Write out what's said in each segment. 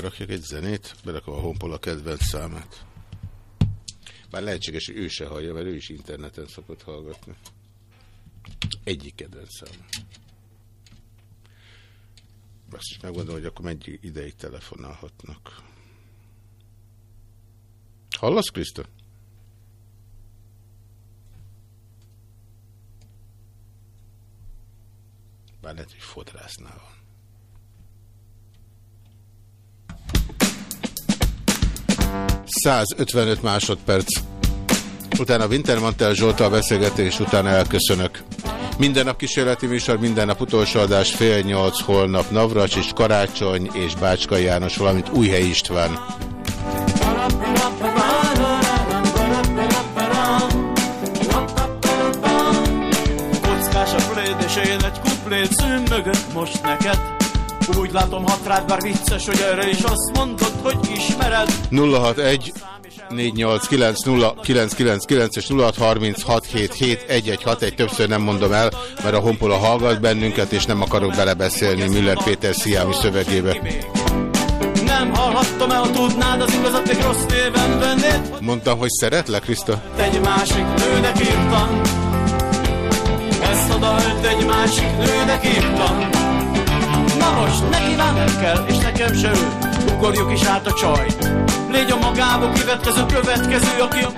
berakjak egy zenét, berakom a honpol a kedvenc számát. Bár lehetséges, hogy ő se hallja, mert ő is interneten szokott hallgatni. Egyik kedvenc szám. Azt is megmondom, hogy akkor mennyi ideig telefonálhatnak. Hallasz, Krisztus? Bár lehet, hogy fodrásznál van. ...155 másodperc. Utána Wintermantel Zsoltal beszélgetés, utána elköszönök. Minden nap kísérleti műsor, minden nap utolsó adás, fél nyolc, holnap Navracs és Karácsony és Bácskai János, valamint Újhely István. kuplét szűn most neked Úgy látom hat rád, bár vicces, hogy erre is azt mondod, hogy ismered 061 489 és 0636771161 többször nem mondom el, mert a Honpola hallgat bennünket, és nem akarok belebeszélni Müller Péter Sziámi szövegébe. Nem hallhattam el, ha tudnád az igazat, még rossz néven vennéd. Mondtam, hogy szeretlek, Krista? Egy másik nőnek írtam, ezt a dalt egy másik nőnek írtam Na most neki már nem kell, és nekem se ő Ugorjuk is át a csajt Légy a magába kivetkező következő, aki a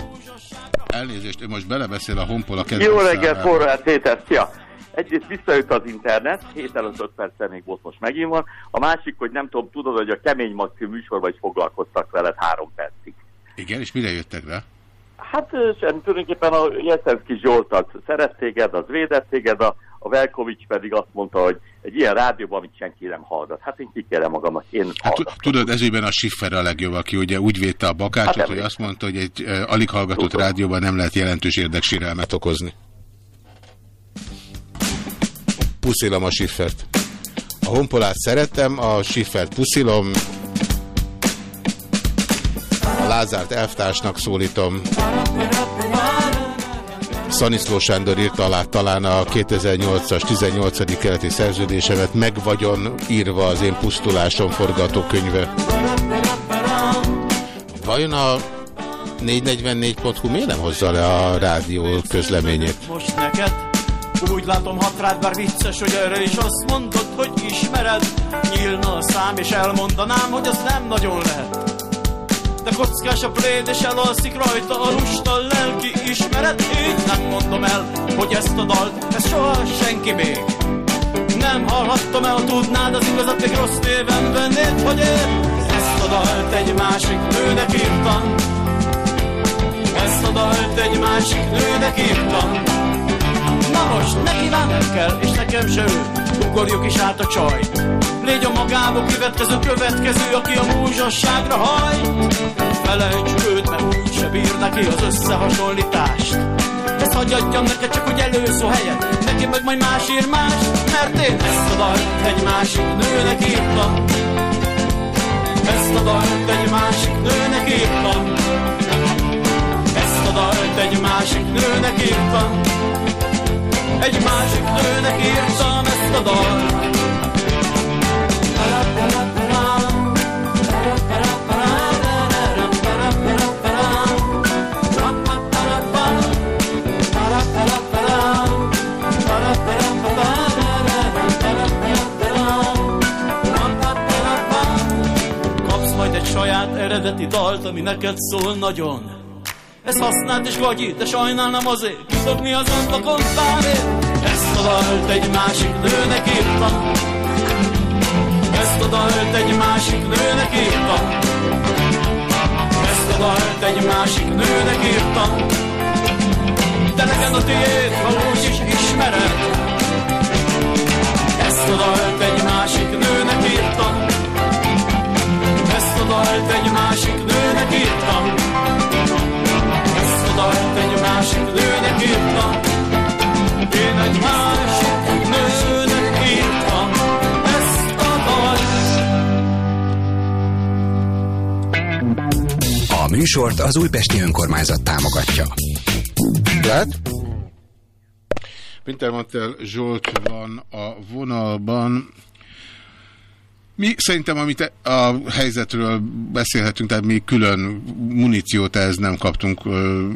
Elnézést, ő most belebeszél a honpol a kedves Jó reggelt, forrás Péter, szia! Egyrészt visszajött az internet, 7 előtt 5 perccel még volt, most megint van. A másik, hogy nem tudom, tudod, hogy a Kemény Maxi műsorban is foglalkoztak veled három percig. Igen, és mire jöttek rá? Hát sem, tulajdonképpen a Jeszenszki Zsoltat szeret téged, az védett téged, a, a Velkovics pedig azt mondta, hogy egy ilyen rádióban, amit senki nem hallgat. Hát én kikérem magamnak, én hát, Tudod, ezében a Schiffer a legjobb, aki ugye úgy védte a bakácsot, hát hogy azt mondta, hogy egy uh, alig hallgatott Tudom. rádióban nem lehet jelentős érdeksérelmet okozni. Puszilom a Schiffert. A honpolát szeretem, a Schiffert puszilom, Lázárt elvtársnak szólítom. Szaniszló Sándor írta alá talán a 2008-as 18. keleti szerződésemet, meg vagyon írva az én pusztulásom forgatókönyve. Vajon a 444.hu miért nem hozza le a rádió közleményét? Most neked úgy látom hat rád, bár vicces, hogy erre is azt mondod, hogy ismered Nyílna a szám, és elmondanám, hogy az nem nagyon lehet de kockás a pléd, és elalszik rajta a lusta lelki ismeret. Senki még. Nem hallhattam el, ha tudnád az igazat, még rossz néven vennéd, hogy én ezt a dalt egy másik nőnek írtam. Ezt a dalt egy másik nőnek írtam. Na most neki nem kell, és nekem se. Ugorjuk is át a csajt. Légy a magába kivetkező következő, aki a múzsasságra hajt. Felejtsük őt, mert úgy se bír neki az összehasonlítást. Ezt hagyjadjam neked csak, hogy előszó helyet, neki meg majd más ír más, mert én ezt a dalt egy másik nőnek írtam. Ezt a dalt egy másik nőnek írtam. Ezt a dalt egy másik nőnek írtam. Egy másik nőnek írtam ezt a dalt. Eredeti dalt, ami neked szól nagyon. Ez használt és gagyi, de sajnálnám azért, kidobni az ablakon párért. Ezt a dalt egy másik nőnek írtam, ezt a dalt egy másik nőnek írtam. Ezt a dalt egy másik nőnek írtam. De neked a tiéd valós is ismered. Ezt a dalt egy másik nőnek Ezt a dalt egy másik nőnek írtam. Ezt a dalt egy másik nőnek írtam. Én egy másik nőnek írtam. A műsort az Újpesti Önkormányzat támogatja. Lehet? Wintermantel Zsolt van a vonalban. Mi szerintem, amit a helyzetről beszélhetünk, tehát mi külön muníciót ehhez nem kaptunk,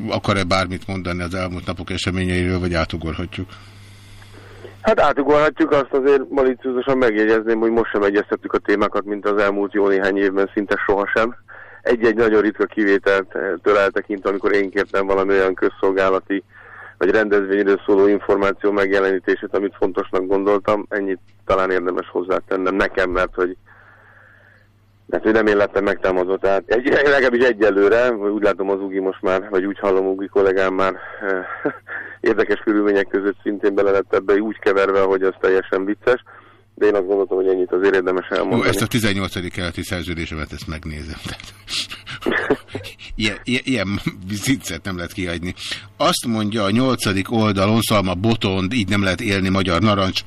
akar-e bármit mondani az elmúlt napok eseményeiről, vagy átugorhatjuk? Hát átugorhatjuk, azt azért maliciózusan megjegyezném, hogy most sem egyeztettük a témákat, mint az elmúlt jó néhány évben, szinte sohasem. Egy-egy nagyon ritka kivételt eltekintve, amikor én kértem valami olyan közszolgálati vagy rendezvényről szóló információ megjelenítését, amit fontosnak gondoltam, ennyit talán érdemes hozzátennem nekem, mert hogy mert hogy nem én lettem megtámadva, tehát egy, legalábbis egyelőre, úgy látom az Ugi most már, vagy úgy hallom Ugi kollégám már érdekes körülmények között szintén bele lett ebbe úgy keverve, hogy az teljesen vicces, de én azt gondoltam, hogy ennyit azért érdemes elmondani. Ó, ezt a 18. keleti szerződésemet ezt megnézem. ilyen, ilyen, ilyen viccet nem lehet kiadni. Azt mondja a 8. oldalon, Szalma Botond, így nem lehet élni magyar narancs,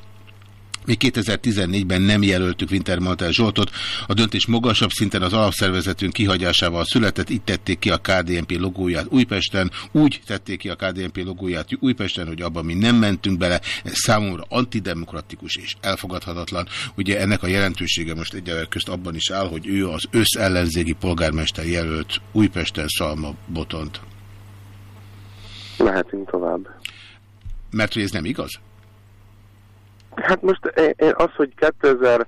még 2014-ben nem jelöltük Wintermantel Zsoltot. A döntés magasabb szinten az alapszervezetünk kihagyásával született. Itt tették ki a KDNP logóját Újpesten. Úgy tették ki a KDNP logóját Újpesten, hogy abban mi nem mentünk bele. Ez számomra antidemokratikus és elfogadhatatlan. Ugye ennek a jelentősége most egyelőre közt abban is áll, hogy ő az összellenzégi polgármester jelölt Újpesten Szalma Botont. Lehetünk tovább. Mert hogy ez nem igaz? Hát most én az, hogy 2000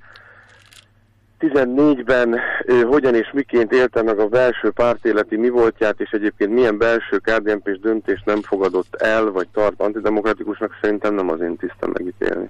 2014-ben hogyan és miként élte meg a belső pártéleti mi voltját, és egyébként milyen belső kdnp döntést nem fogadott el, vagy tart antidemokratikusnak, szerintem nem az én tisztem megítélni.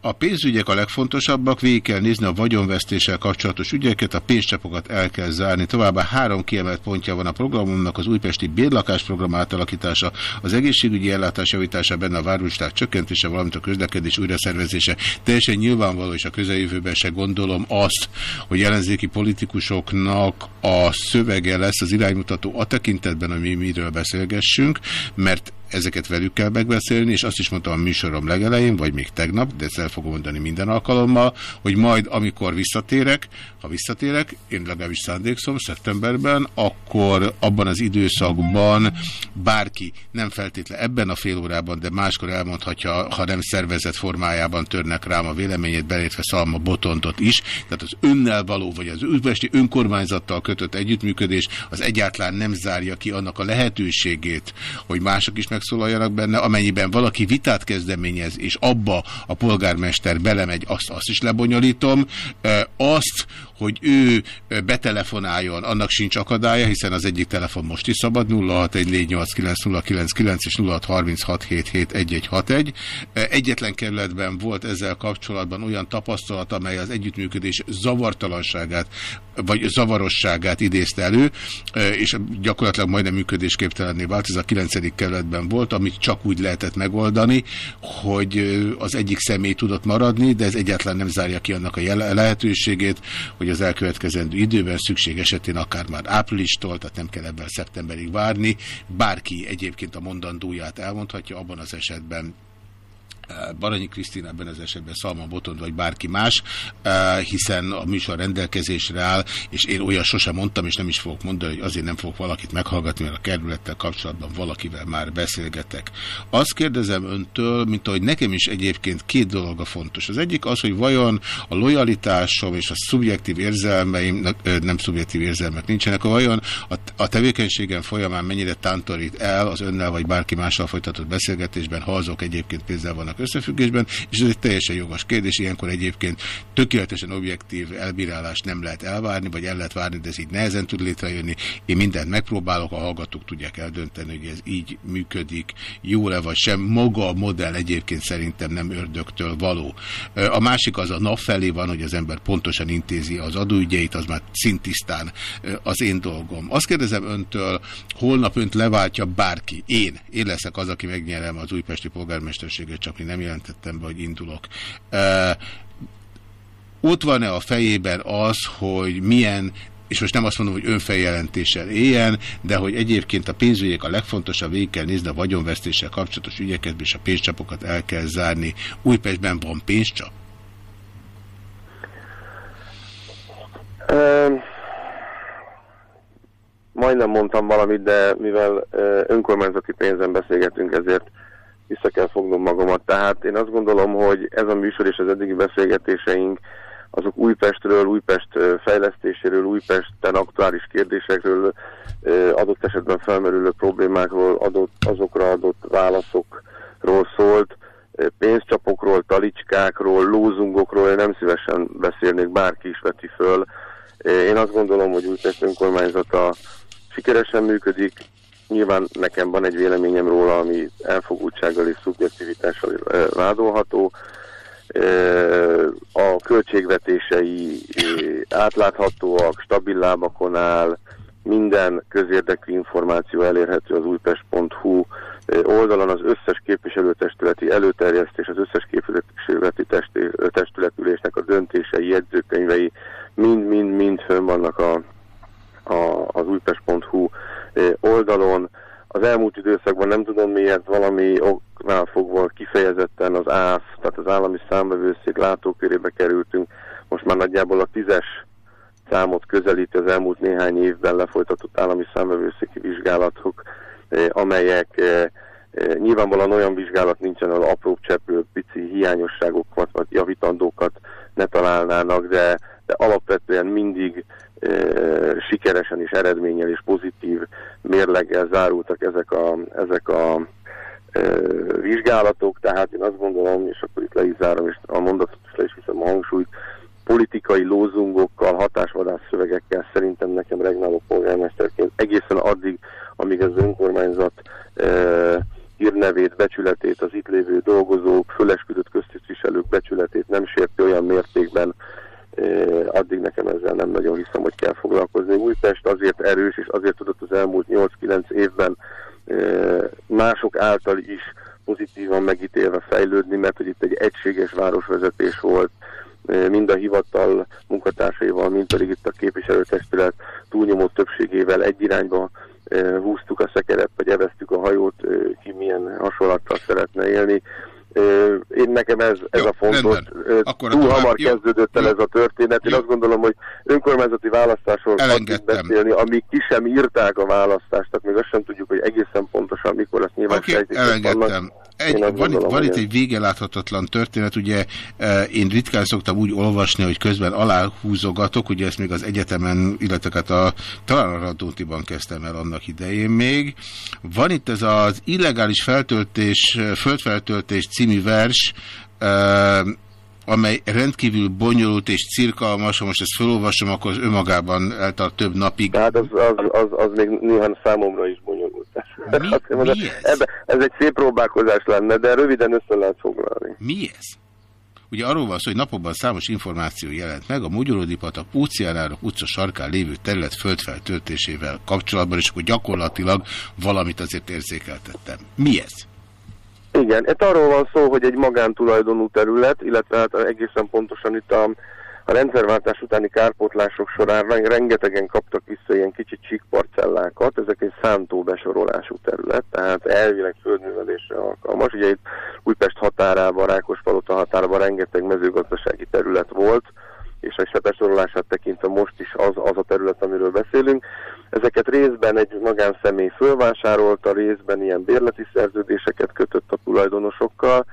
A pénzügyek a legfontosabbak, végig kell nézni a vagyonvesztéssel kapcsolatos ügyeket, a pénzcsapokat el kell zárni. Továbbá három kiemelt pontja van a programunknak, az újpesti bérlakásprogram átalakítása, az egészségügyi ellátás javítása, benne a városták csökkentése, valamint a közlekedés újraszervezése. Teljesen nyilvánvaló, és a közeljövőben se gondolom azt, hogy ellenzéki politikusoknak a szövege lesz az iránymutató a tekintetben, hogy mi miről beszélgessünk, mert ezeket velük kell megbeszélni, és azt is mondtam a műsorom legelején, vagy még tegnap, de ezt el fogom mondani minden alkalommal, hogy majd amikor visszatérek, ha visszatérek, én legalábbis szándékszom szeptemberben, akkor abban az időszakban bárki, nem feltétlen ebben a fél órában, de máskor elmondhatja, ha nem szervezett formájában törnek rám a véleményét, belétve Szalma Botontot is, tehát az önnel való, vagy az üzbesti önkormányzattal kötött együttműködés, az egyáltalán nem zárja ki annak a lehetőségét, hogy mások is meg megszólaljanak benne, amennyiben valaki vitát kezdeményez, és abba a polgármester belemegy, azt, azt is lebonyolítom. Azt, hogy ő betelefonáljon, annak sincs akadálya, hiszen az egyik telefon most is szabad, 0614890999 és 0636771161. Egyetlen kerületben volt ezzel kapcsolatban olyan tapasztalat, amely az együttműködés zavartalanságát, vagy zavarosságát idézte elő, és gyakorlatilag majdnem működésképtelenné vált. Ez a 9. kerületben volt, amit csak úgy lehetett megoldani, hogy az egyik személy tudott maradni, de ez egyáltalán nem zárja ki annak a lehetőségét, hogy hogy az elkövetkezendő időben szükség esetén akár már áprilistól, tehát nem kell ebben szeptemberig várni. Bárki egyébként a mondandóját elmondhatja, abban az esetben Baranyi Krisztina ebben az esetben Szalma Botond vagy bárki más, hiszen a műsor rendelkezésre áll, és én olyan sosem mondtam, és nem is fogok mondani, hogy azért nem fogok valakit meghallgatni, mert a kerülettel kapcsolatban valakivel már beszélgetek. Azt kérdezem öntől, mint ahogy nekem is egyébként két dolog a fontos. Az egyik az, hogy vajon a lojalitásom és a szubjektív érzelmeim, nem szubjektív érzelmek nincsenek, a vajon a tevékenységem folyamán mennyire tántorít el az önnel vagy bárki mással folytatott beszélgetésben, ha azok egyébként pénzzel vannak vannak összefüggésben, és ez egy teljesen jogos kérdés. Ilyenkor egyébként tökéletesen objektív elbírálást nem lehet elvárni, vagy el lehet várni, de ez így nehezen tud létrejönni. Én mindent megpróbálok, a hallgatók tudják eldönteni, hogy ez így működik, jó-e vagy sem. Maga a modell egyébként szerintem nem ördögtől való. A másik az a nap felé van, hogy az ember pontosan intézi az adóügyeit, az már szintisztán az én dolgom. Azt kérdezem öntől, holnap önt leváltja bárki. Én. Én leszek az, aki megnyerem az újpesti polgármesterséget, csak nem jelentettem be, hogy indulok. Ott van-e a fejében az, hogy milyen és most nem azt mondom, hogy önfeljelentéssel éljen, de hogy egyébként a pénzügyek a legfontosabb, végig kell nézni a vagyonvesztéssel kapcsolatos ügyeket, és a pénzcsapokat el kell zárni. Újpestben van pénzcsap? Um, majdnem mondtam valamit, de mivel önkormányzati pénzen beszélgetünk, ezért vissza kell fognom magamat. Tehát én azt gondolom, hogy ez a műsor és az eddigi beszélgetéseink azok Újpestről, Újpest fejlesztéséről, Újpesten aktuális kérdésekről, adott esetben felmerülő problémákról, adott, azokra adott válaszokról szólt, pénzcsapokról, talicskákról, lózungokról, én nem szívesen beszélnék, bárki is veti föl. Én azt gondolom, hogy Újpest önkormányzata sikeresen működik, nyilván nekem van egy véleményem róla, ami elfogultsággal és szubjektivitással vádolható, a költségvetései átláthatóak, stabil lábakon áll, minden közérdekű információ elérhető az újpest.hu oldalon, az összes képviselőtestületi előterjesztés, az összes képviselőtestületi testületülésnek a döntései, jegyzőkönyvei mind-mind-mind fönn vannak a, a, az újpest.hu oldalon. Az elmúlt időszakban nem tudom miért valami oknál fogva kifejezetten az ÁSZ, tehát az állami számbevőszék látókörébe kerültünk. Most már nagyjából a tízes számot közelíti az elmúlt néhány évben lefolytatott állami számbevőszéki vizsgálatok, amelyek nyilvánvalóan olyan vizsgálat nincsen, ahol apró cseppő, pici hiányosságokat vagy javítandókat ne találnának, de, de alapvetően mindig sikeresen és eredménnyel és pozitív mérleggel zárultak ezek a, ezek a vizsgálatok, tehát én azt gondolom, és akkor itt le is zárom, és a mondatot is le is viszem a hangsúlyt, politikai lózungokkal, hatásvadász szövegekkel szerintem nekem regnáló polgármesterként egészen addig, amíg az önkormányzat e, hírnevét, becsületét, az itt lévő dolgozók, fölesküdött köztisztviselők becsületét nem sérti olyan mértékben, addig nekem ezzel nem nagyon hiszem, hogy kell foglalkozni. Újpest azért erős, és azért tudott az elmúlt 8-9 évben mások által is pozitívan megítélve fejlődni, mert hogy itt egy egységes városvezetés volt, mind a hivatal munkatársaival, mind pedig itt a képviselőtestület túlnyomó többségével egy irányba húztuk a szekeret, vagy eveztük a hajót, ki milyen hasonlattal szeretne élni. Én nekem ez, ez jó, a fontos. Akkor Túl hamar jó, kezdődött el jó, ez a történet. Én jó. azt gondolom, hogy önkormányzati választásról kell beszélni, amíg ki sem írták a választást, tehát még azt sem tudjuk, hogy egészen pontosan mikor lesz nyilván okay, elengedtem. Egy, van, gondolom, van itt egy végeláthatatlan történet, ugye én ritkán szoktam úgy olvasni, hogy közben aláhúzogatok, ugye ezt még az egyetemen, illetve hát a, talán a Radótiban kezdtem el annak idején még. Van itt ez az illegális feltöltés, földfeltöltés című vers, amely rendkívül bonyolult és cirkalmas, ha most ezt felolvasom, akkor az önmagában eltart több napig. Hát az, az, az, az még néhány számomra is bonyolult. Mi, mondom, mi ez? Ebbe, ez egy szép próbálkozás lenne, de röviden össze lehet foglalni. Mi ez? Ugye arról van szó, hogy napokban számos információ jelent meg a Magyaródi patak óceánárok utca sarkán lévő terület földfeltöltésével kapcsolatban, és akkor gyakorlatilag valamit azért érzékeltettem. Mi ez? Igen, itt arról van szó, hogy egy magántulajdonú terület, illetve hát egészen pontosan itt a, a rendszerváltás utáni kárpótlások során rengetegen kaptak vissza ilyen kicsit csíkparcellákat, ezek egy szántó besorolású terület, tehát elvileg földművelésre alkalmas. Ugye itt Újpest határában, Rákospalota határában rengeteg mezőgazdasági terület volt, és a besorolását tekintve most is az, az a terület, amiről beszélünk. Ezeket részben egy magánszemély fölvásárolta, részben ilyen bérleti szerződéseket kötött a tulajdonosokkal,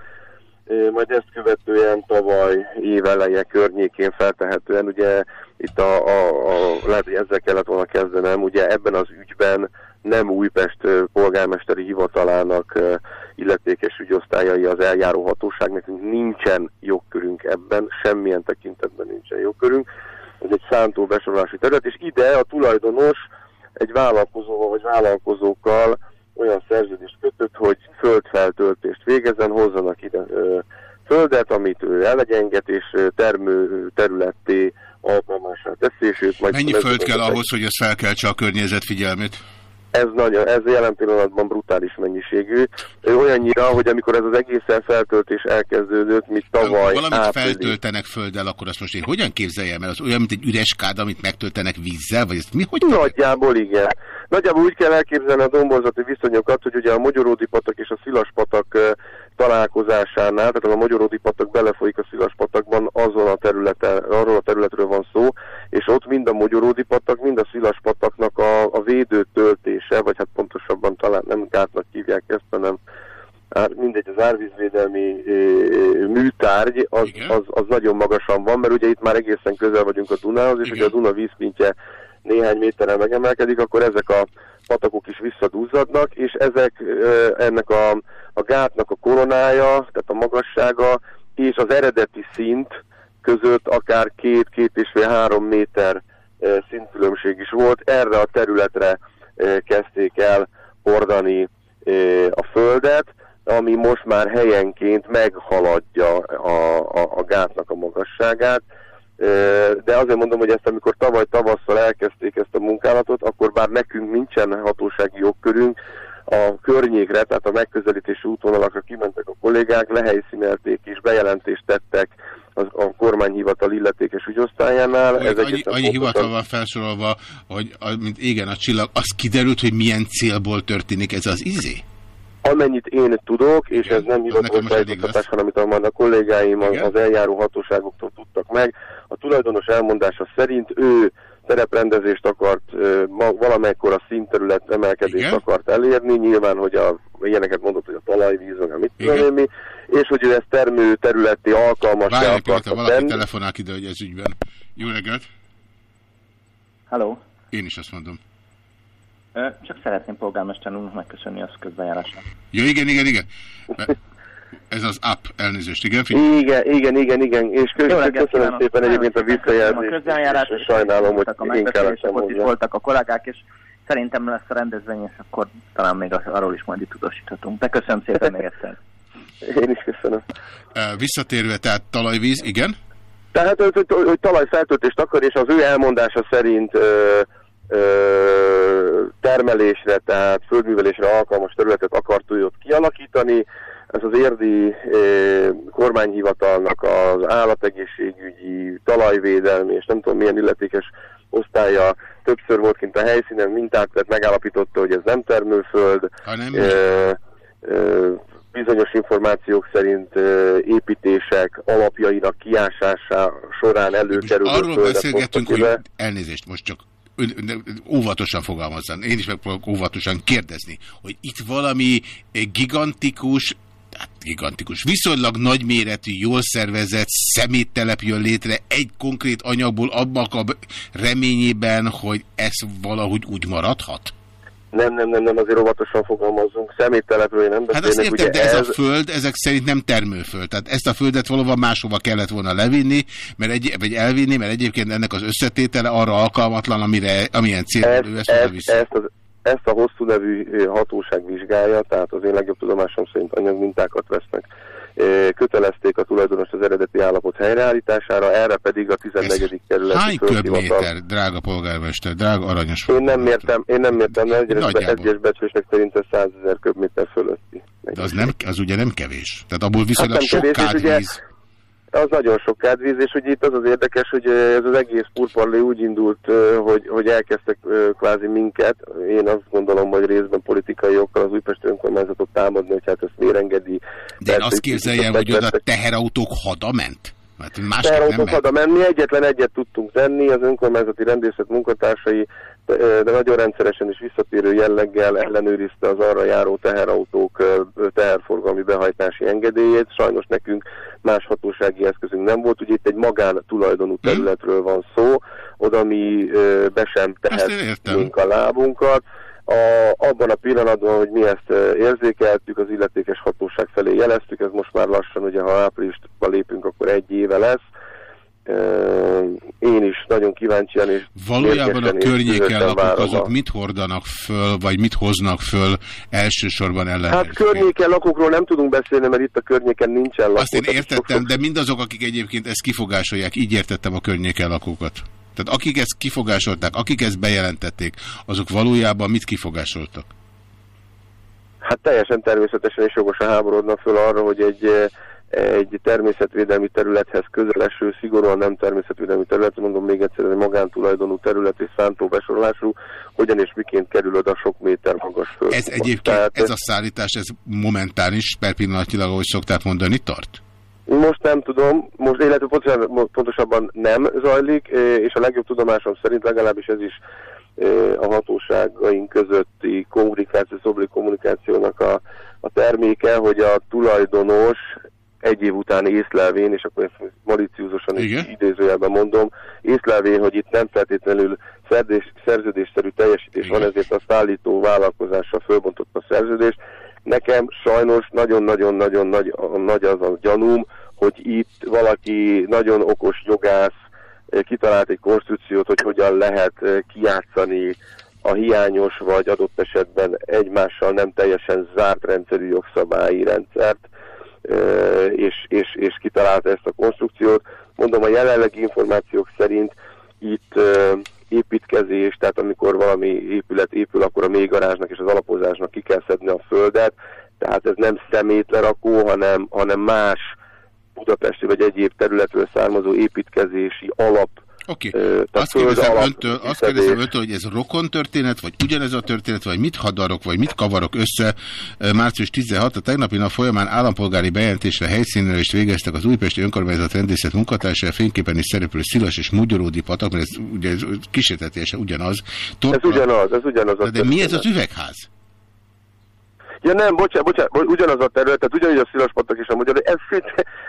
majd ezt követően tavaly éveleje környékén feltehetően, ugye itt a, a, a, lehet, hogy ezzel kellett volna kezdenem, ugye ebben az ügyben nem Újpest polgármesteri hivatalának illetékes ügyosztályai az eljáró hatóság, nekünk nincsen jogkörünk ebben, semmilyen tekintetben nincsen jogkörünk. Ez egy szántó besorolási terület, és ide a tulajdonos egy vállalkozóval vagy vállalkozókkal olyan szerződést kötött, hogy földfeltöltést végezzen, hozzanak ide ö, földet, amit ő elegyenged, és termő területté alkalmasra teszi, és őt majd... Mennyi föld kell ahhoz, hogy ez felkeltse a környezet figyelmét? Ez, nagyon, ez jelen pillanatban brutális mennyiségű. Olyannyira, hogy amikor ez az egészen feltöltés elkezdődött, mint tavaly Valamit április. feltöltenek földdel, akkor azt most én hogyan képzeljem el? Az olyan, mint egy üres kád, amit megtöltenek vízzel? Vagy ezt mi? Hogy Nagyjából igen. Nagyjából úgy kell elképzelni a domborzati viszonyokat, hogy ugye a Magyaródi patak és a Szilas patak találkozásánál, tehát a Magyaródi patak belefolyik a Szilas patakban, azon a területen, arról a területről van szó, és ott mind a Magyaródi patak, mind a Szilas pataknak a, a védő töltése, vagy hát pontosabban talán nem gátnak hívják ezt, hanem mindegy, az árvízvédelmi műtárgy, az, az, az nagyon magasan van, mert ugye itt már egészen közel vagyunk a Dunához, és ugye a Duna vízpintje néhány méterrel megemelkedik, akkor ezek a patakok is visszadúzzadnak, és ezek ennek a, a gátnak a koronája, tehát a magassága és az eredeti szint között akár két-két és fél három méter szintkülönbség is volt. Erre a területre kezdték el hordani a földet, ami most már helyenként meghaladja a, a, a gátnak a magasságát. De azért mondom, hogy ezt amikor tavaly tavasszal elkezdték ezt a munkálatot, akkor bár nekünk nincsen hatósági jogkörünk, a környékre, tehát a megközelítési útvonalakra kimentek a kollégák, lehelyszínelték és bejelentést tettek az, a kormányhivatal illetékes ügyosztályánál. Ez annyi, annyi hivatal van felsorolva, hogy mint égen a csillag, az kiderült, hogy milyen célból történik ez az izé? Amennyit én tudok, és Igen, ez nem hivatalos tájékoztatás, hanem amit a kollégáim Igen? az eljáró hatóságoktól tudtak meg, a tulajdonos elmondása szerint ő tereprendezést akart, valamelykor a színterület emelkedést Igen? akart elérni, nyilván, hogy a, ilyeneket mondott, hogy a talajvíz, meg mit tudom mi, és hogy ő ezt termő területi alkalmas Várj akarta valaki tenni. telefonál ide, hogy ez ügyben. Jó reggelt! Hello! Én is azt mondom. Csak szeretném polgármester úrnak megköszönni az közbenjárását. Ja, igen, igen, igen. Ez az app, elnézést, igen? Figyelj. Igen, igen, igen, igen. És köszönöm, köszönöm szépen egyébként a visszajelzést. A sajnálom, hogy én kellettem Ott is voltak a kollégák, és szerintem lesz a rendezvény, és akkor talán még arról is majd itt tudósíthatunk. De köszönöm szépen még egyszer. Én is köszönöm. Visszatérve, tehát talajvíz, igen? Tehát, hogy, hogy, hogy talajfeltöltést akar, és az ő elmondása szerint ö, termelésre, tehát földművelésre alkalmas területet akart ő ott kialakítani. Ez az érdi kormányhivatalnak az állategészségügyi, talajvédelmi, és nem tudom milyen illetékes osztálya többször volt kint a helyszínen, mintát vett, megállapította, hogy ez nem termőföld. Ha nem bizonyos információk szerint építések alapjainak kiásása során előkerül. Arról beszélgetünk, hogy elnézést most csak óvatosan fogalmazzan, én is meg fogok óvatosan kérdezni, hogy itt valami gigantikus, hát gigantikus, viszonylag nagyméretű, jól szervezett szeméttelep jön létre egy konkrét anyagból abban a reményében, hogy ez valahogy úgy maradhat? Nem, nem, nem, nem, azért óvatosan fogalmazunk. Szeméttelepről nem beszélnek. Hát azt értem, de ez, ez a föld, ezek szerint nem termőföld. Tehát ezt a földet valóban máshova kellett volna levinni, mert egy, vagy elvinni, mert egyébként ennek az összetétele arra alkalmatlan, amire, amilyen célból ő ezt, ezt, ezt, az, ezt a hosszú nevű hatóság vizsgálja, tehát az én legjobb tudomásom szerint anyagmintákat vesznek kötelezték a tulajdonos az eredeti állapot helyreállítására, erre pedig a 14. kerületi Hány köbméter, drága polgármester, drága aranyos Én nem mértem, én nem mértem, mert egyes, egyes szerint ez 100 ezer köbméter fölötti. De az, nem, az ugye nem kevés. Tehát abból viszonylag hát sok kádvíz az nagyon sok kádvíz, és hogy itt az az érdekes, hogy ez az egész purparlé úgy indult, hogy, hogy elkezdtek kvázi minket. Én azt gondolom, hogy részben politikai okkal az Újpest önkormányzatot támadni, hogy hát ezt miért engedi. De én azt képzeljem, hogy oda teherautók hada ment? Mert teherautók hada menni, egyetlen egyet tudtunk tenni, az önkormányzati rendészet munkatársai de nagyon rendszeresen és visszatérő jelleggel ellenőrizte az arra járó teherautók teherforgalmi behajtási engedélyét. Sajnos nekünk más hatósági eszközünk nem volt. Ugye itt egy magán tulajdonú hm? területről van szó, oda mi be sem tehetünk a lábunkat. A, abban a pillanatban, hogy mi ezt érzékeltük, az illetékes hatóság felé jeleztük, ez most már lassan, ugye ha áprilisba lépünk, akkor egy éve lesz, én is nagyon kíváncsian és Valójában a környéken lakók azok mit hordanak föl, vagy mit hoznak föl elsősorban ellen? Hát környéken lakókról nem tudunk beszélni, mert itt a környéken nincsen lakó. Azt én értettem, de mindazok, akik egyébként ezt kifogásolják, így értettem a környéken lakókat. Tehát akik ezt kifogásolták, akik ezt bejelentették, azok valójában mit kifogásoltak? Hát teljesen természetesen és jogosan háborodnak föl arra, hogy egy egy természetvédelmi területhez közeleső, szigorúan nem természetvédelmi terület, mondom még egyszer, egy magántulajdonú terület és szántó besorolású, hogyan és miként kerül oda sok méter magas föld. Ez egyébként, Tehát, ez a szállítás, ez momentánis, per pillanatnyilag, ahogy szokták mondani, tart? Most nem tudom, most illetve pontosabban, pontosabban nem zajlik, és a legjobb tudomásom szerint legalábbis ez is a hatóságaink közötti kommunikáció, szobli kommunikációnak a, a terméke, hogy a tulajdonos egy év után észlelvén, és akkor ezt maliciózusan is idézőjelben mondom, észlelvén, hogy itt nem feltétlenül szerződés, szerződésszerű teljesítés Igen. van, ezért a szállító vállalkozással fölbontott a szerződést. Nekem sajnos nagyon-nagyon-nagyon nagy, nagy az a gyanúm, hogy itt valaki nagyon okos jogász eh, kitalált egy konstrukciót, hogy hogyan lehet eh, kijátszani a hiányos vagy adott esetben egymással nem teljesen zárt rendszerű jogszabályi rendszert, és, és, és kitalálta ezt a konstrukciót. Mondom, a jelenlegi információk szerint itt építkezés, tehát amikor valami épület épül, akkor a mélygarázsnak és az alapozásnak ki kell szedni a földet, tehát ez nem szemétlerakó, hanem, hanem más budapesti vagy egyéb területről származó építkezési alap Oké, okay. azt, kérdezem öntől, azt kérdezem öntől, hogy ez rokon történet, vagy ugyanez a történet, vagy mit hadarok, vagy mit kavarok össze. Március 16 a tegnapi nap folyamán állampolgári bejelentésre helyszínre is végeztek az Újpesti Önkormányzat rendészet munkatársa, fényképen is szereplő Szilas és Mugyoródi patak, mert ez ugye ez kísértetése ugyanaz. Torpa, ez ugyanaz, ez ugyanaz. De, de mi ez az üvegház? Ja nem, bocsánat, bocsánat, ugyanaz a terület, tehát ugyanúgy a Szilaspatak és a Magyar, ez,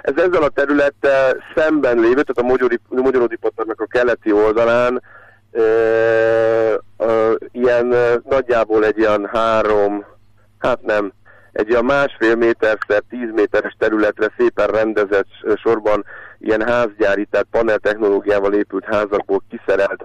ez ezzel a területtel szemben lévő, tehát a Magyori, Magyarodi pataknak a keleti oldalán e, e, ilyen nagyjából egy ilyen három, hát nem, egy ilyen másfél méterszer, tíz méteres területre szépen rendezett sorban ilyen házgyári, tehát panel technológiával épült házakból kiszerelt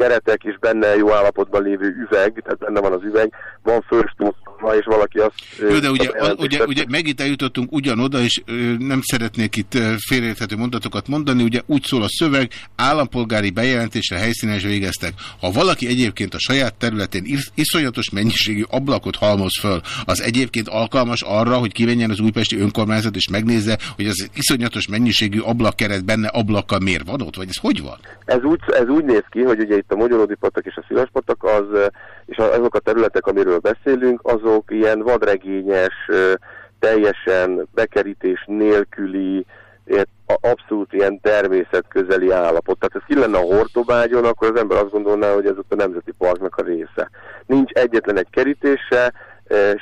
keretek és benne jó állapotban lévő üveg, tehát benne van az üveg, van fölstúzva, és valaki azt... Jó, de ugye, a, ugye, ugye megint eljutottunk ugyanoda, és ö, nem szeretnék itt félreérthető mondatokat mondani, ugye úgy szól a szöveg, állampolgári bejelentésre helyszínen is végeztek. Ha valaki egyébként a saját területén iszonyatos mennyiségű ablakot halmoz föl, az egyébként alkalmas arra, hogy kivenjen az újpesti önkormányzat, és megnézze, hogy az iszonyatos mennyiségű ablakkeret benne ablakkal miért van ott, vagy ez hogy van? Ez úgy, ez úgy néz ki, hogy ugye itt a Magyaródi patak és a Szilaspatak, az, és azok a területek, amiről beszélünk, azok ilyen vadregényes, teljesen bekerítés nélküli, abszolút ilyen természetközeli állapot. Tehát ez ki lenne a Hortobágyon, akkor az ember azt gondolná, hogy ez ott a Nemzeti Parknak a része. Nincs egyetlen egy kerítése,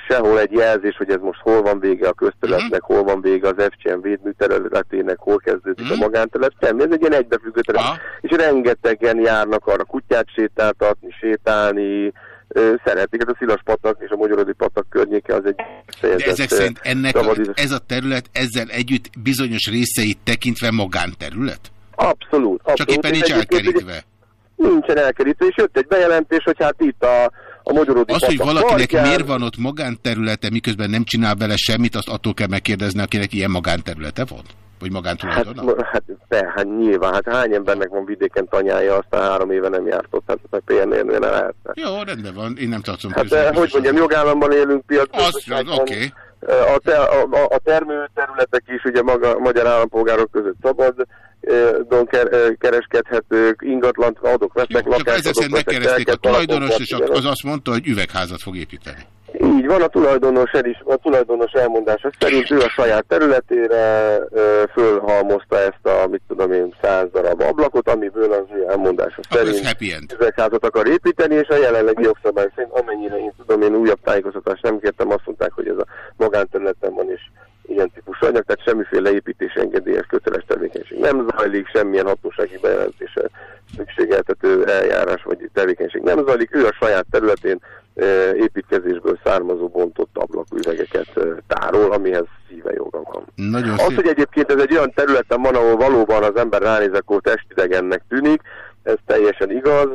sehol egy jelzés, hogy ez most hol van vége a közterületnek, hol van vége az FCM védműterületének, hol kezdődik a mhm. magánterület, semmi, ez egy ilyen egybefüggő terület, és rengetegen járnak arra kutyát sétáltatni, sétálni, szeretik, hát a Szilas patak és a Magyarodi patak környéke az egy De ezek szerint ennek a, ez a terület ezzel együtt bizonyos részeit tekintve magánterület? Abszolút. abszolút. Csak éppen nincs elkerítve. Nincsen elkerítve, és jött egy bejelentés, hogy hát itt a a magyarodi Az, hogy valakinek parkján... miért van ott magánterülete, miközben nem csinál bele semmit, azt attól kell megkérdezni, akinek ilyen magánterülete van? Vagy magántulajdona? Hát, hát, be, hát nyilván, hát hány embernek van vidéken tanyája, aztán három éve nem járt ott, hát meg PNL-nél ne lehetne. Jó, rendben van, én nem tartom Hát de, hogy mondjam, jogállamban élünk piacon. Azt, oké. Okay. A, te, a, a termőterületek is ugye maga, magyar állampolgárok között szabad, don kereskedhetők, ingatlan adok, veszek, lakást adok, megkeresték a tulajdonos, és az azt mondta, hogy üvegházat fog építeni. Így van, a tulajdonos, el is, a tulajdonos elmondása szerint ő a saját területére fölhalmozta ezt a, mit tudom én, száz darab ablakot, amiből az ő elmondása szerint üvegházat akar építeni, és a jelenlegi jogszabály szerint, amennyire én tudom, én újabb tájékoztatást nem kértem, azt mondták, hogy ez a magánterületen van, és ilyen típusú anyag, tehát semmiféle építés engedélyes köteles tevékenység nem zajlik, semmilyen hatósági bejelentése szükségeltető eljárás vagy tevékenység nem zajlik. Ő a saját területén építkezésből származó bontott ablaküvegeket tárol, amihez szíve joga van. Nagyon az, szép. hogy egyébként ez egy olyan területen van, ahol valóban az ember ránézek, akkor testidegennek tűnik, ez teljesen igaz,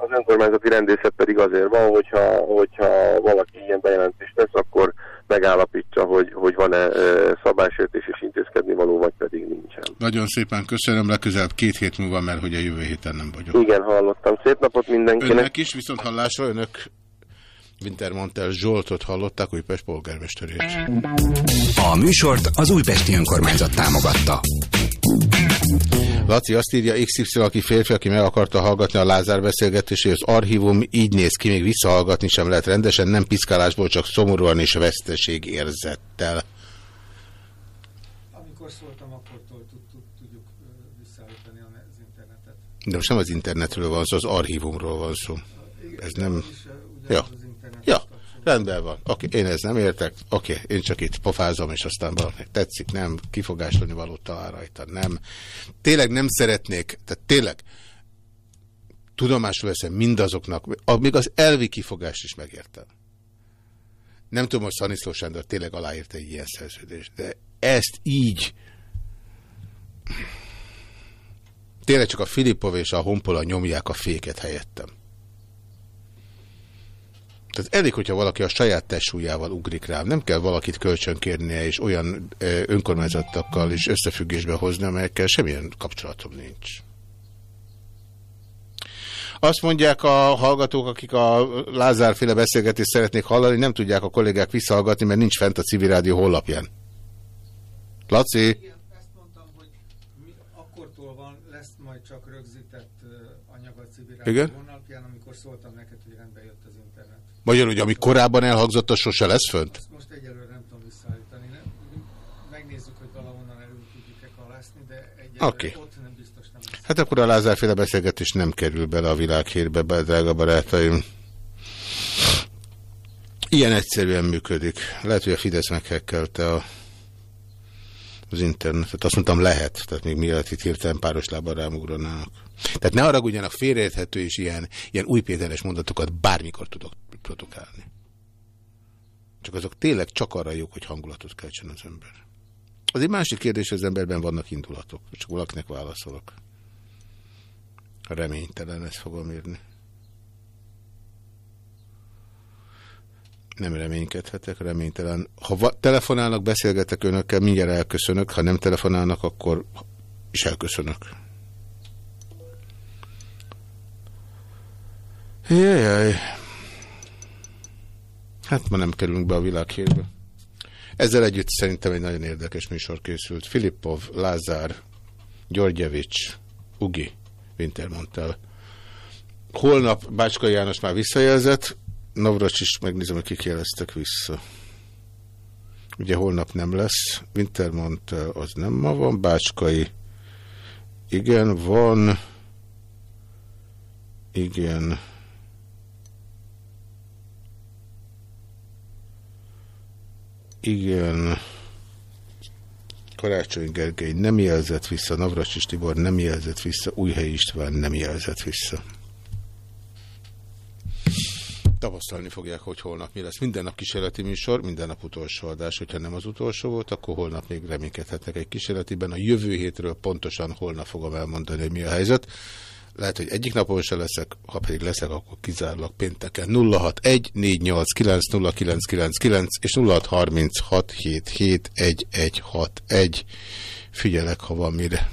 az önkormányzati rendészet pedig azért van, hogyha, hogyha valaki ilyen bejelentést tesz, akkor megállapítsa, hogy, hogy van-e szabálysértés és intézkedni való, vagy nincsen. Nagyon szépen köszönöm, legközelebb két hét múlva, mert hogy a jövő héten nem vagyok. Igen, hallottam. Szép napot mindenkinek. Önnek is, viszont hallásra önök Wintermantel Zsoltot hallották, Újpest polgármesterét. A műsort az Újpesti Önkormányzat támogatta. Laci azt írja, XY, aki férfi, aki meg akarta hallgatni a Lázár beszélgetését, az archívum így néz ki, még visszahallgatni sem lehet rendesen, nem piszkálásból, csak szomorúan és veszteség érzettel. használni az internetet. De most nem az internetről van szó, az archívumról van szó. Ez nem... Ja. Ja, rendben van. Oké, én ez nem értek. Oké, én csak itt pofázom, és aztán valakinek tetszik, nem, kifogásolni valót talál rajta, nem. Tényleg nem szeretnék, tehát tényleg tudomásul veszem mindazoknak, még az elvi kifogást is megértem. Nem tudom, hogy Szaniszló Sándor tényleg aláírta egy ilyen szerződést, de ezt így tényleg csak a Filipov és a Honpola nyomják a féket helyettem. Tehát elég, hogyha valaki a saját testsúlyával ugrik rám. Nem kell valakit kölcsönkérnie és olyan önkormányzatokkal is összefüggésbe hozni, amelyekkel semmilyen kapcsolatom nincs. Azt mondják a hallgatók, akik a Lázárféle beszélgetést szeretnék hallani, nem tudják a kollégák visszahallgatni, mert nincs fent a civil rádió honlapján. Laci, Igen, ezt mondtam, hogy mi, akkortól van, lesz majd csak rögzített uh, anyag a civil Igen? honlapján, amikor szóltam neked, hogy rendbe jött az internet. magyarul, hogy ami korábban elhangzott, az sose lesz fönt? Ezt most egyelőre nem tudom visszaállítani. Nem? Megnézzük, hogy valahonnan elő tudjuk-e kalászni, de egyelőre Oké. ott nem biztos nem lesz. Hát akkor a Lázárféle beszélgetés nem kerül bele a világhírbe, be, drága barátaim. Ilyen egyszerűen működik. Lehet, hogy a Fidesz meghekkelte a, az internetet. Azt mondtam, lehet. Tehát még mielőtt itt hirtelen páros lábbal rámugranának. Tehát ne haragudjanak félreérthető és ilyen, ilyen új Péteres mondatokat bármikor tudok produkálni. Csak azok tényleg csak arra jók, hogy hangulatot keltsen az ember. Az egy másik kérdés, az emberben vannak indulatok. Csak valakinek válaszolok. Reménytelen, ezt fogom írni. Nem reménykedhetek, reménytelen. Ha telefonálnak, beszélgetek önökkel, mindjárt elköszönök. Ha nem telefonálnak, akkor is elköszönök. Jajjaj. Hát ma nem kerülünk be a világhírbe. Ezzel együtt szerintem egy nagyon érdekes műsor készült. Filippov, Lázár, Györgyevics, Ugi, Wintermantel. Holnap Bácskai János már visszajelzett, Navracs is megnézem, hogy kik jeleztek vissza. Ugye holnap nem lesz, Wintermantel az nem ma van, Bácskai igen, van. Igen. Igen. Karácsony Gergely nem jelzett vissza, Navracsis Tibor nem jelzett vissza, Újhely István nem jelzett vissza. Tapasztalni fogják, hogy holnap mi lesz. Minden nap kísérleti műsor, minden nap utolsó adás. Hogyha nem az utolsó volt, akkor holnap még reménykedhetnek egy kísérletiben. A jövő hétről pontosan holnap fogom elmondani, hogy mi a helyzet. Lehet, hogy egyik napon se leszek, ha pedig leszek, akkor kizárólag pénteken 061 489 0999 és 0636 77 1161. Figyelek, ha van mire.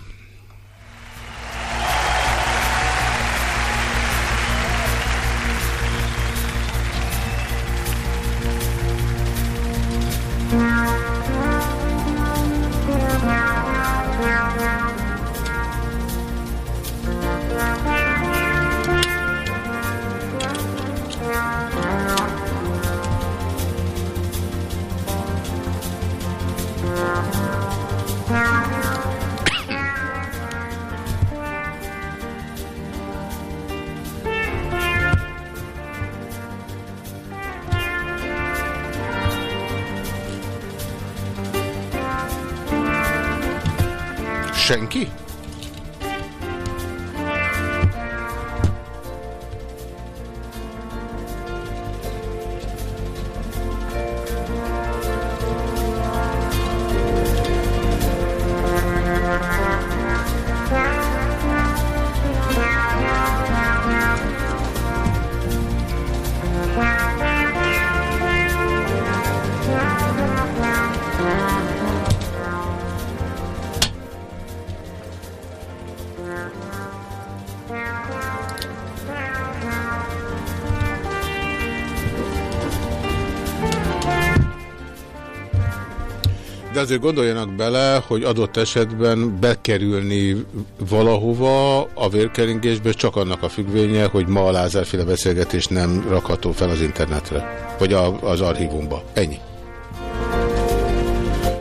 Azért gondoljanak bele, hogy adott esetben bekerülni valahova a vérkeringésbe csak annak a függvénye, hogy ma a Lázárféle beszélgetés nem rakható fel az internetre, vagy a, az archívumba. Ennyi.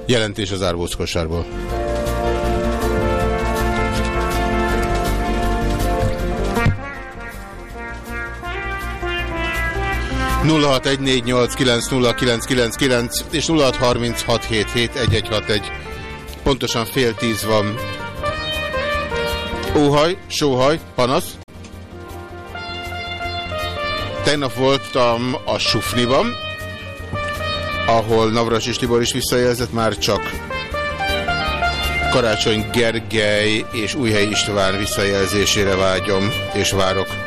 Jelentés az árbóckosárból. 0614890999 és 0636771161. Pontosan fél tíz van. Óhaj, sóhaj, panasz. Tegnap voltam a Sufniban, ahol Navras és Tibor is visszajelzett, már csak Karácsony Gergely és Újhely István visszajelzésére vágyom, és várok.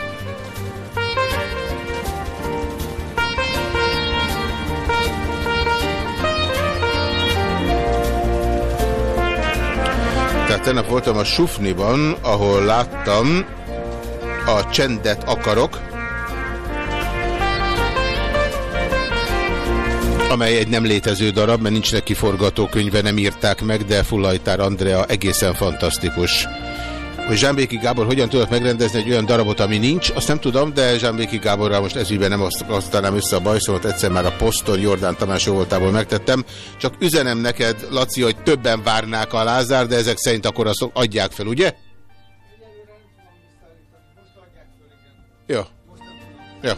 Tegnap voltam a Sufniban, ahol láttam a Csendet akarok, amely egy nem létező darab, mert nincs neki forgatókönyve, nem írták meg, de Fullajtár Andrea egészen fantasztikus. Hogy Zsámbéki Gábor hogyan tudott megrendezni egy olyan darabot, ami nincs, azt nem tudom, de Zsámbéki Gáborral most ezügyben nem aztánám össze a bajszót, egyszer már a poszton Jordán Tamás voltából megtettem. Csak üzenem neked, Laci, hogy többen várnák a Lázár, de ezek szerint akkor azt adják fel, ugye? Jó. Jó.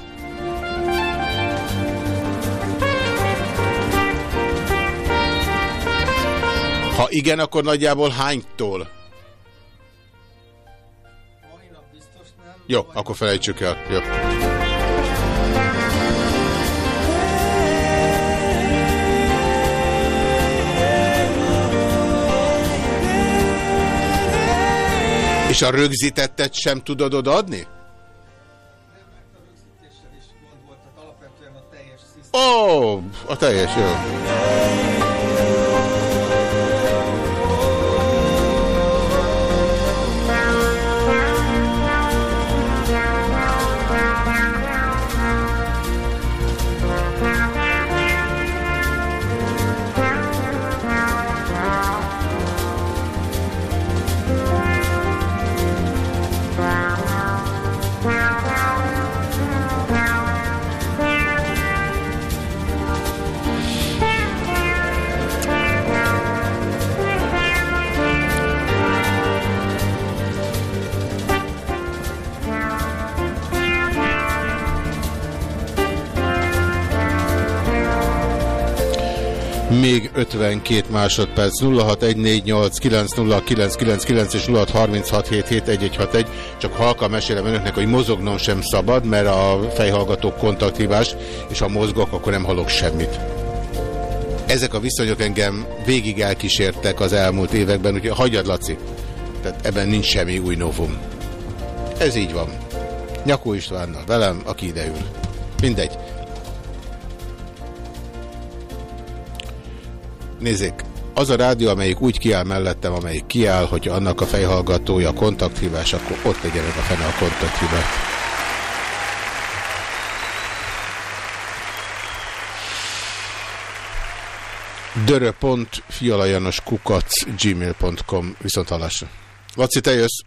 Ha igen, akkor nagyjából hánytól? Jó, akkor felejtsük el. Jó. És a rögzítettet sem tudod odaadni? Ó, oh, a teljes, jó. 52 másodperc 0614890999 és 0636771161. Csak halka mesélem önöknek, hogy mozognom sem szabad, mert a fejhallgatók kontakthívás, és ha mozgok, akkor nem hallok semmit. Ezek a viszonyok engem végig elkísértek az elmúlt években, úgyhogy hagyjad, Laci. Tehát ebben nincs semmi új novum. Ez így van. Nyakó Istvánnal, velem, aki ide ül. Mindegy. Nézzék, az a rádió, amelyik úgy kiáll mellettem, amelyik kiáll, hogy annak a fejhallgatója kontakthívás, akkor ott legyen meg a fene a kontakthívás. dörö.fialajanoskukac gmail.com Viszont hallásra. Laci, te jössz?